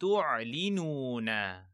تعلنون.